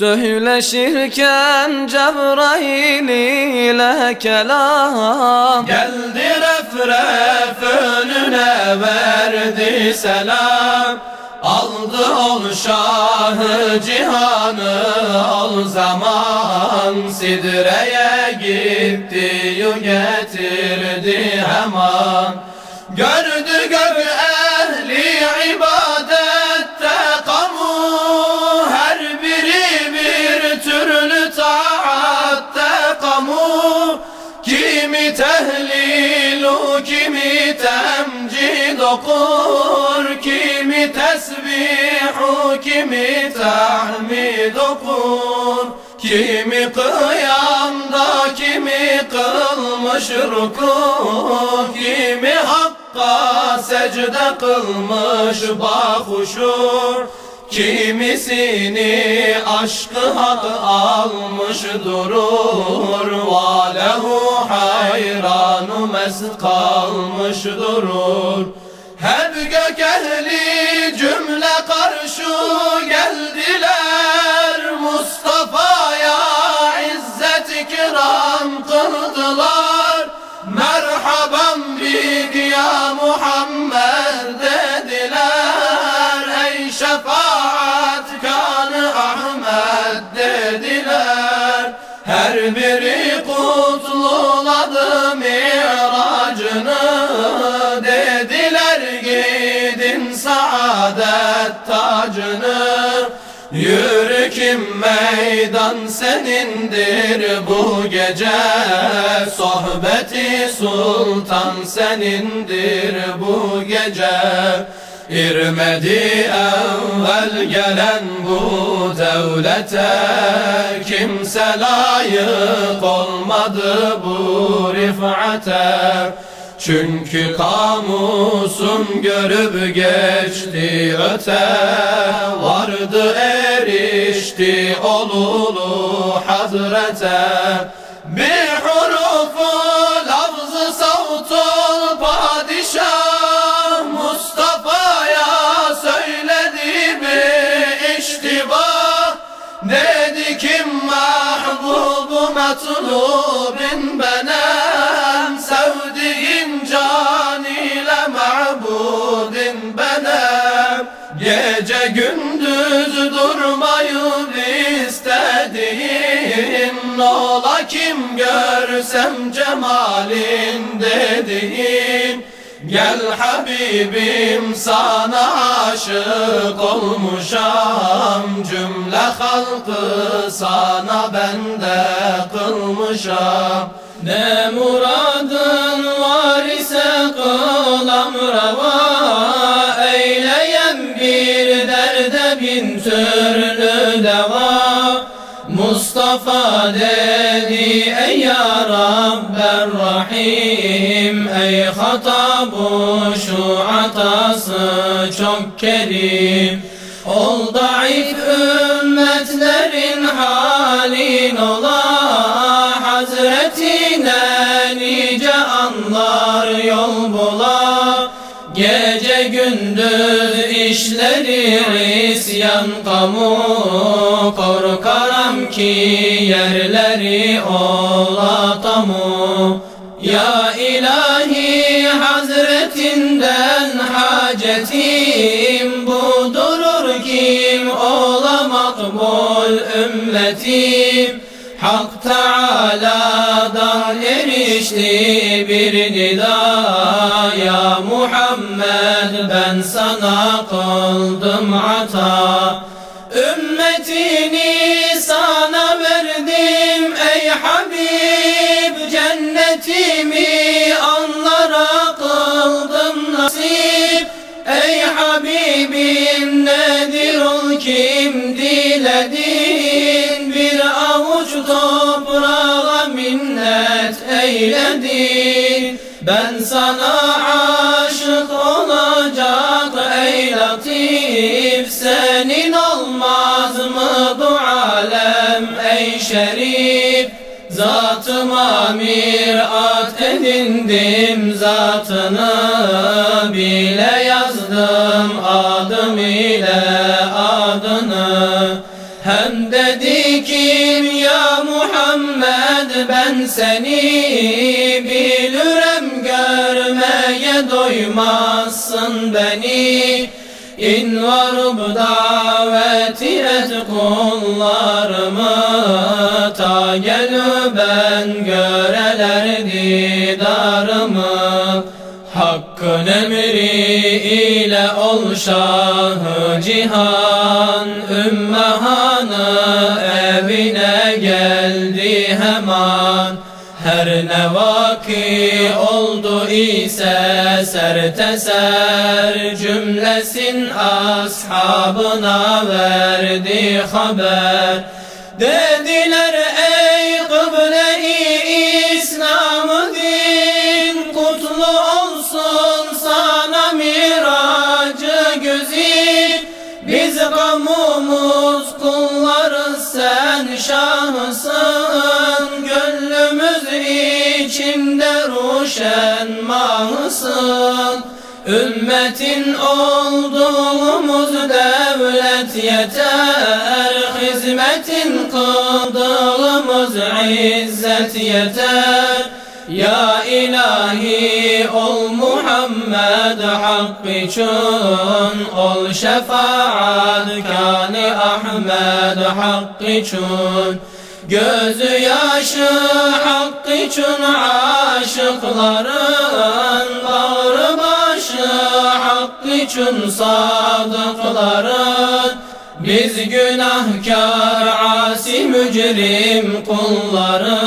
Söyleşirken Cebrail ile kelam. Geldi ref ref önüne verdi selam. Aldı ol şahı cihanı ol zaman. Sidreye gitti yu getirdi hemen. Gördü gök okur Kimi tesbihu kimi tahmid okur. Kimi kıyamda kimi kılmış ruku Kimi hakka secde kılmış bahuşur. Kimisini aşkı hak almış durur. Valehu hayranu mest kalmış durur Hep gök ehli cümle karşı geldiler tacını. Yürü kim meydan senindir bu gece. Sohbeti sultan senindir bu gece. İrmedi evvel gelen bu devlete Kimse layık olmadı bu rifate çünkü kamusun görüp geçti öte Vardı erişti olulu hazrete. Bir hurufu lafzı savtul padişah Mustafa'ya söyledi bir iştibah Dedi kim mahbubu metlubin benem ma'budin benem Gece gündüz durmayıp istediğin Ola kim görsem cemalin dediğin Gel Habibim sana aşık olmuşam Cümle halkı sana bende kılmışam Ne muradın var ise kılam rava Eyleyen bir derde bin türlü deva. Mustafa dedi ey ya Rabber Rahim Ey hatabu şu atası çok kerim. Ol daif ümmetlerin işleri isyan kamu Korkarım ki yerleri ola tamu. Ya ilahi hazretinden hacetim Bu durur kim ola makbul ümmetim Hak Teala'dan erişti bir nida ben sana kıldım ata. Ümmetini sana verdim ey Habib Cennetimi anlara kıldım nasip. Ey Habibim nedir ol kim diledin? Bir avuç toprağa minnet eyledin. Ben sana aşık latif Senin olmaz mı bu alem ey şerif? Zatıma mirat edindim zatını Bile yazdım adım ile adını. Hem de Dedi kim ya Muhammed ben seni Bilürem görmeye doymazsın beni İn varıp daveti et kullarımı? Ta gelü ben göreler didarımı. Hakkın emri ile ol şahı cihan. Ümmehanı evine geldi hemen. Her ne vaki oldu ise serteser Cümlesin ashabına verdi haber. Dediler ey kıble-i İslam'ı din Kutlu olsun sana miracı güzin. Biz gamumuz kullarız sen şahısın Ümmetin olduğumuz devlet yeter Hizmetin kıldığımız izzet yeter. Ya ilahi ol Muhammed hak için Ol şefaat kâni Ahmed hak için. Gözü yaşı hak için aşıkların için sadıkların Biz günahkar asi mücrim kulları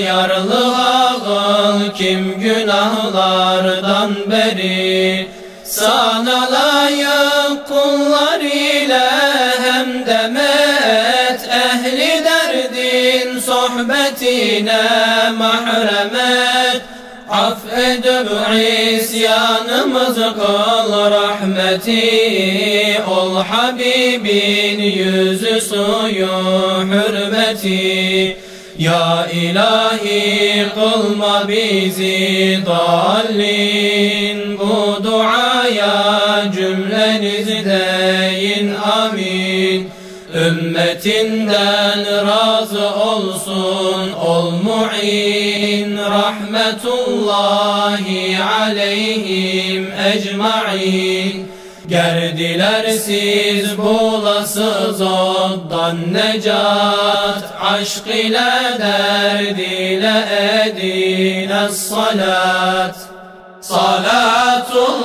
Yarlı ağıl kim günahlardan beri? Sana layık kullar ile hem demet Ehli derdin sohbetine mahremet Affedip isyanımızı kıl rahmeti. Ol Habibin yüzü suyu hürmeti. Ya ilahi kılma bizi dallin. Bu duaya cümleniz deyin amin Ümmetinden razı olsun ol mu'in Rahmetullahi aleyhim ecma'in. Gerdiler siz bulasız ondan necat Aşk ile derd ile edine salat Salatullah,